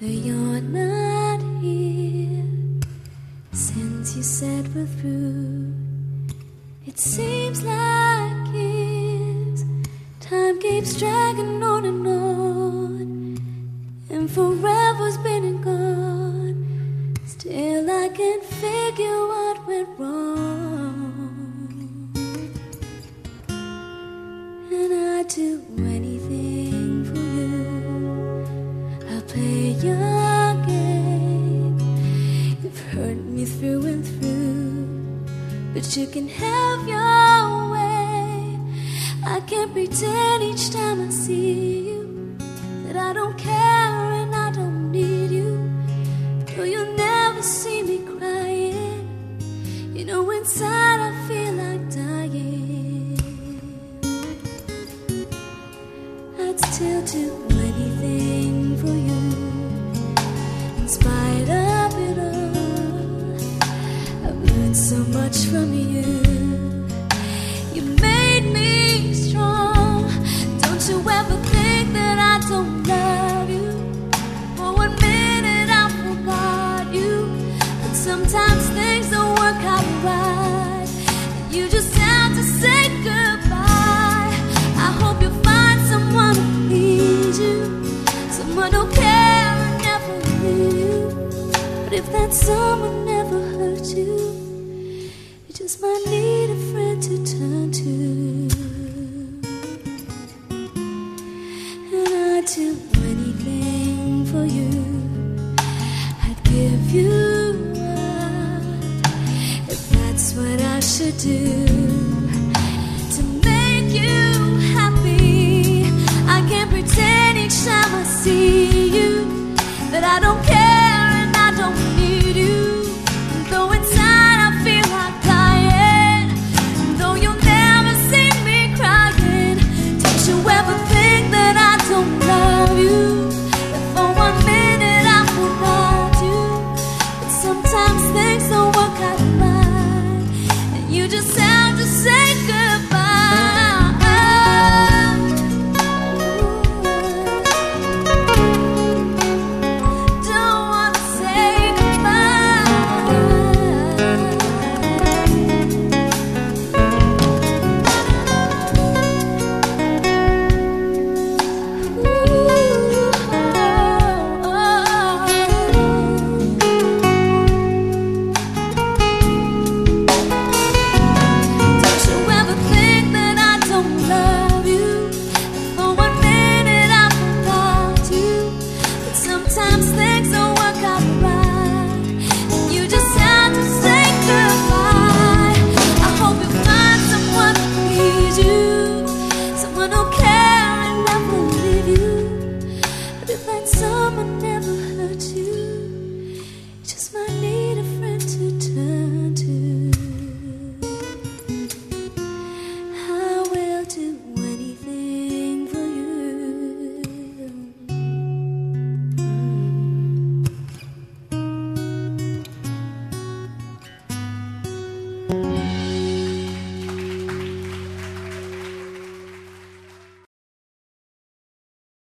that you're not here since you said we're through. It seems like years, time keeps dragging on and on, and forever's been and gone. Still, I can't figure what but you can have your way. I can't pretend each time I see you that I don't care and I don't need you. No, you'll never see me crying. You know, inside I feel like dying. I'd still do much from you. You made me strong. Don't you ever think that I don't love you? For one minute I forgot you. But sometimes things don't work out right. You just have to say goodbye. I hope you find someone who needs you. Someone who cares and never you. But if that someone never hurt you just might need a friend to turn to. And I'd do anything for you. I'd give you up if that's what I should do to make you happy. I can't pretend each time I see you that I don't care.